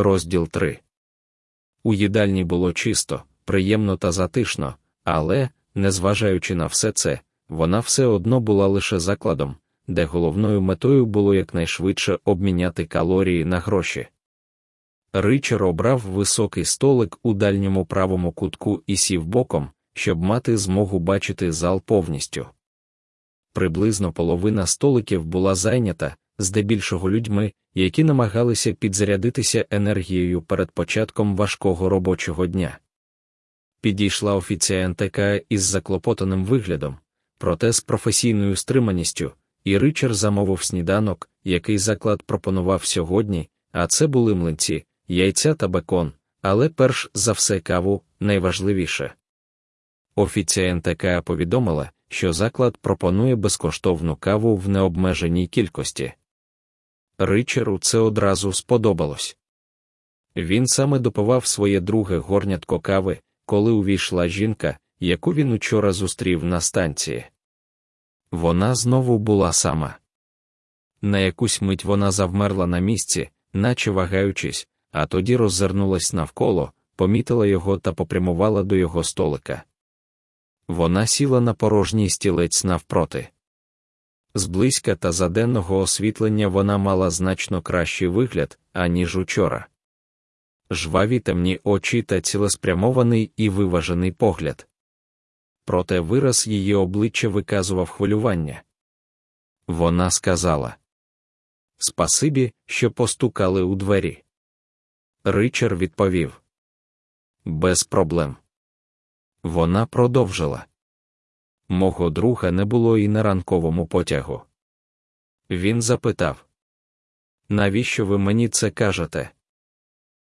Розділ 3 У їдальні було чисто, приємно та затишно, але, незважаючи на все це, вона все одно була лише закладом, де головною метою було якнайшвидше обміняти калорії на гроші. Ричер обрав високий столик у дальньому правому кутку і сів боком, щоб мати змогу бачити зал повністю. Приблизно половина столиків була зайнята, здебільшого людьми, які намагалися підзарядитися енергією перед початком важкого робочого дня. Підійшла офіціантка із заклопотаним виглядом, проте з професійною стриманістю, і Ричард замовив сніданок, який заклад пропонував сьогодні, а це були млинці, яйця та бекон, але перш за все каву найважливіше. Офіціантка повідомила, що заклад пропонує безкоштовну каву в необмеженій кількості. Ричеру це одразу сподобалось. Він саме допивав своє друге горнятко кави, коли увійшла жінка, яку він учора зустрів на станції. Вона знову була сама. На якусь мить вона завмерла на місці, наче вагаючись, а тоді роззирнулась навколо, помітила його та попрямувала до його столика. Вона сіла на порожній стілець навпроти. Зблизька та за денного освітлення вона мала значно кращий вигляд, аніж учора. Жваві темні очі та цілеспрямований і виважений погляд. Проте вираз її обличчя виказував хвилювання. Вона сказала Спасибі, що постукали у двері. Ричар відповів Без проблем. Вона продовжила. Мого друга не було і на ранковому потягу. Він запитав Навіщо ви мені це кажете?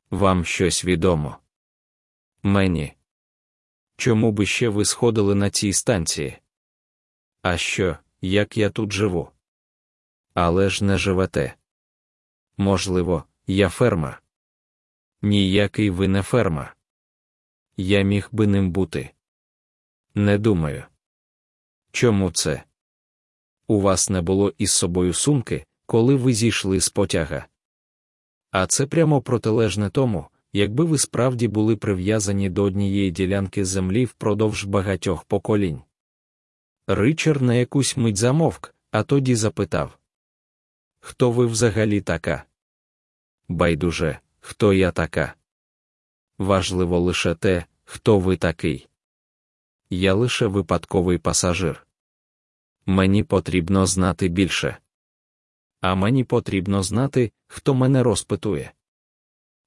Вам щось відомо? Мені. Чому би ще ви сходили на цій станції? А що, як я тут живу? Але ж не живете. Можливо, я фермер. Ніякий ви не фермер. Я міг би ним бути. Не думаю. Чому це? У вас не було із собою сумки, коли ви зійшли з потяга. А це прямо протилежне тому, якби ви справді були прив'язані до однієї ділянки землі впродовж багатьох поколінь. Ричард на якусь мить замовк, а тоді запитав Хто ви взагалі така? Байдуже, хто я така? Важливо лише те, хто ви такий. Я лише випадковий пасажир. Мені потрібно знати більше. А мені потрібно знати, хто мене розпитує.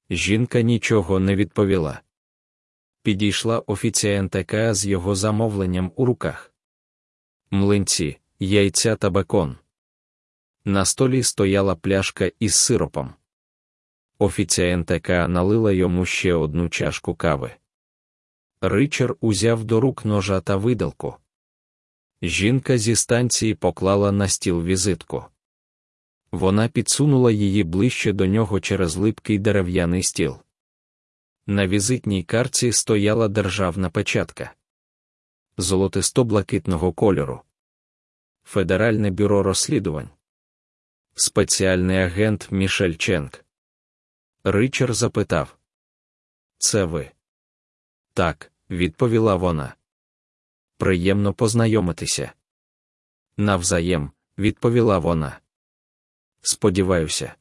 Жінка нічого не відповіла. Підійшла офіціантка з його замовленням у руках. Млинці, яйця та бекон. На столі стояла пляшка із сиропом. Офіціантка налила йому ще одну чашку кави. Ричард узяв до рук ножа та видалку. Жінка зі станції поклала на стіл візитку. Вона підсунула її ближче до нього через липкий дерев'яний стіл. На візитній карці стояла державна печатка золотисто-блакитного кольору. Федеральне бюро розслідувань. Спеціальний агент Мішель Ченк. Ричард запитав: Це ви? Так, відповіла вона. Приємно познайомитися. Навзаєм, відповіла вона. Сподіваюся.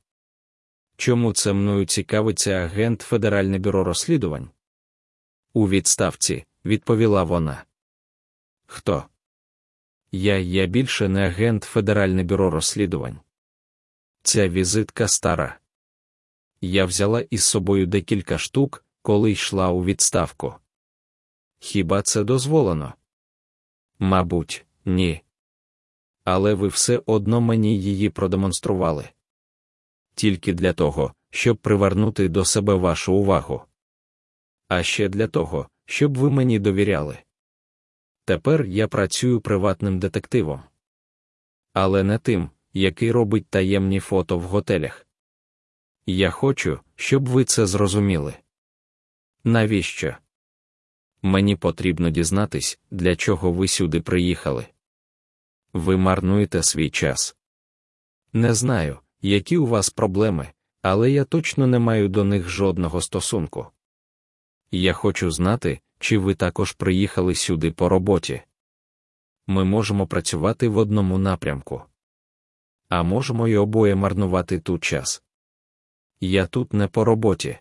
Чому це мною цікавиться агент Федеральне бюро розслідувань? У відставці, відповіла вона. Хто? Я я більше не агент Федеральне бюро розслідувань. Ця візитка стара. Я взяла із собою декілька штук, коли йшла у відставку. Хіба це дозволено? Мабуть, ні. Але ви все одно мені її продемонстрували. Тільки для того, щоб привернути до себе вашу увагу. А ще для того, щоб ви мені довіряли. Тепер я працюю приватним детективом. Але не тим, який робить таємні фото в готелях. Я хочу, щоб ви це зрозуміли. Навіщо? Мені потрібно дізнатись, для чого ви сюди приїхали. Ви марнуєте свій час. Не знаю, які у вас проблеми, але я точно не маю до них жодного стосунку. Я хочу знати, чи ви також приїхали сюди по роботі. Ми можемо працювати в одному напрямку. А можемо й обоє марнувати тут час. Я тут не по роботі.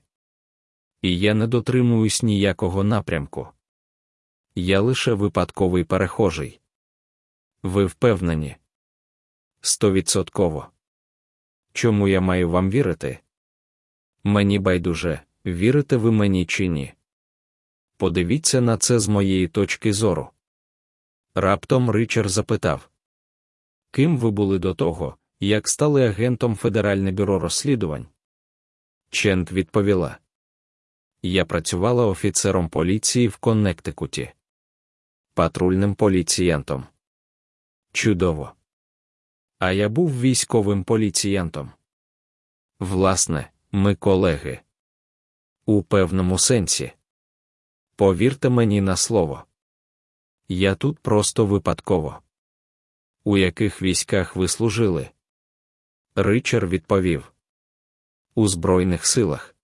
І я не дотримуюсь ніякого напрямку. Я лише випадковий перехожий. Ви впевнені? Стовідсотково. Чому я маю вам вірити? Мені байдуже, вірите ви мені чи ні. Подивіться на це з моєї точки зору. Раптом Ричард запитав Ким ви були до того, як стали агентом Федеральне бюро розслідувань? Чент відповіла Я працювала офіцером поліції в Коннектикуті, патрульним поліціянтом. Чудово. А я був військовим поліціянтом. Власне, ми колеги. У певному сенсі. Повірте мені на слово. Я тут просто випадково. У яких військах ви служили? Ричар відповів У Збройних силах.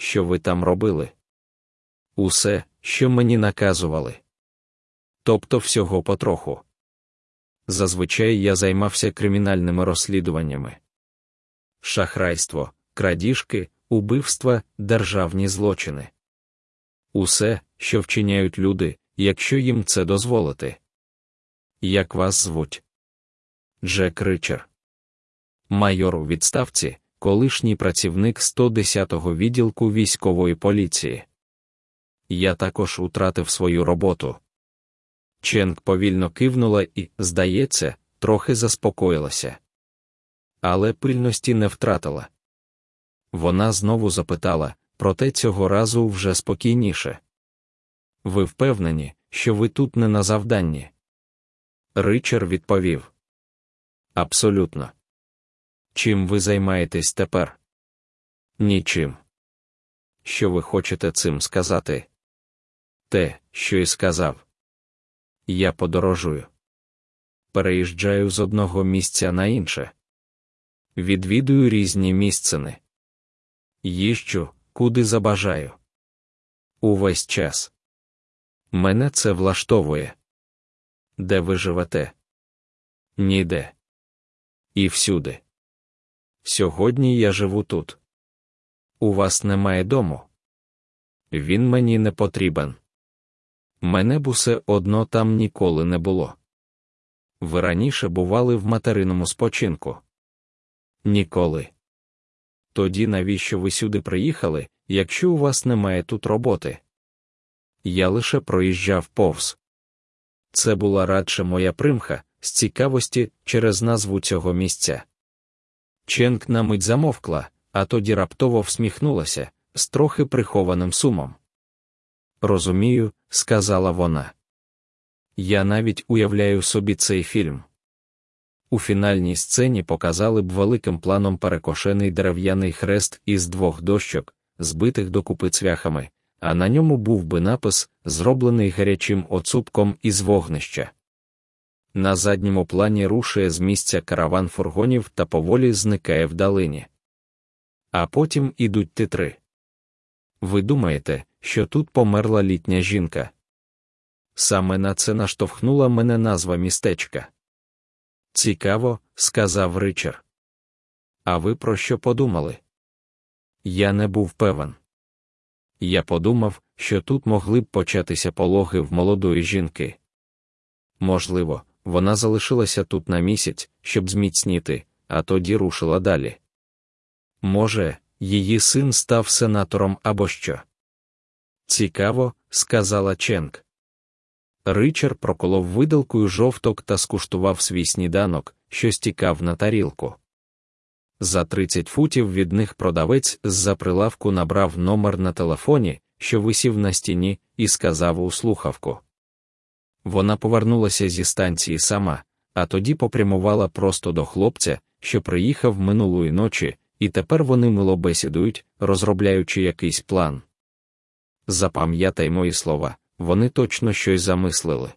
Що ви там робили? Усе, що мені наказували. Тобто всього потроху. Зазвичай я займався кримінальними розслідуваннями. Шахрайство, крадіжки, убивства, державні злочини. Усе, що вчиняють люди, якщо їм це дозволити. Як вас звуть? Джек Ричер. Майор у відставці, колишній працівник 110-го відділку військової поліції. Я також утратив свою роботу. Ченк повільно кивнула і, здається, трохи заспокоїлася. Але пильності не втратила. Вона знову запитала, проте цього разу вже спокійніше. Ви впевнені, що ви тут не на завданні? Ричар відповів. Абсолютно. Чим ви займаєтесь тепер? Нічим. Що ви хочете цим сказати? Те, що й сказав. Я подорожую. Переїжджаю з одного місця на інше. Відвідую різні місцини. Їжджу, куди забажаю. Увесь час. Мене це влаштовує. Де ви живете? Ніде. І всюди. Сьогодні я живу тут. У вас немає дому. Він мені не потрібен. Мене б усе одно там ніколи не було. Ви раніше бували в материному спочинку? Ніколи. Тоді навіщо ви сюди приїхали, якщо у вас немає тут роботи? Я лише проїжджав повз. Це була радше моя примха з цікавості через назву цього місця. Ченк на мить замовкла, а тоді раптово всміхнулася з трохи прихованим сумом. Розумію, сказала вона. Я навіть уявляю собі цей фільм. У фінальній сцені показали б великим планом перекошений дерев'яний хрест із двох дощок, збитих докупи цвяхами, а на ньому був би напис, зроблений гарячим оцупком із вогнища. На задньому плані рушує з місця караван фургонів та поволі зникає в далині. А потім ідуть титри. Ви думаєте, що тут померла літня жінка? Саме на це наштовхнула мене назва містечка. Цікаво, сказав Ричард. А ви про що подумали? Я не був певен. Я подумав, що тут могли б початися пологи в молодої жінки. Можливо, вона залишилася тут на місяць, щоб зміцніти, а тоді рушила далі. Може, її син став сенатором або що. Цікаво, сказала Ченк. Ричард проколов видалкою жовток та скуштував свій сніданок, що стікав на тарілку. За 30 футів від них продавець з-за прилавку набрав номер на телефоні, що висів на стіні, і сказав у слухавку. Вона повернулася зі станції сама, а тоді попрямувала просто до хлопця, що приїхав минулої ночі, і тепер вони мило бесідують, розробляючи якийсь план. Запам'ятай мої слова, вони точно щось замислили.